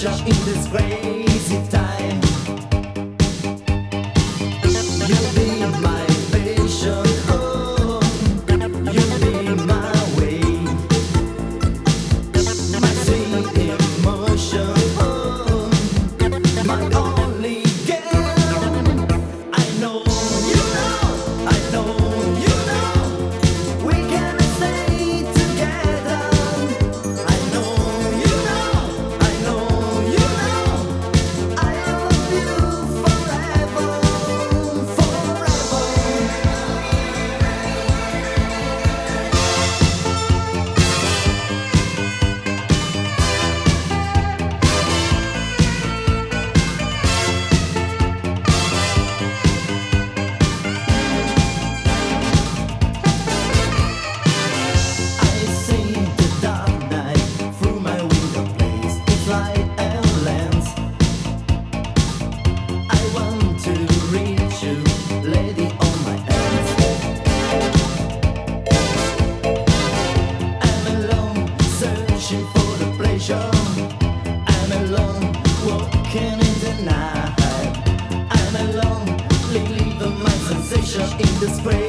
sensation in this crazy night.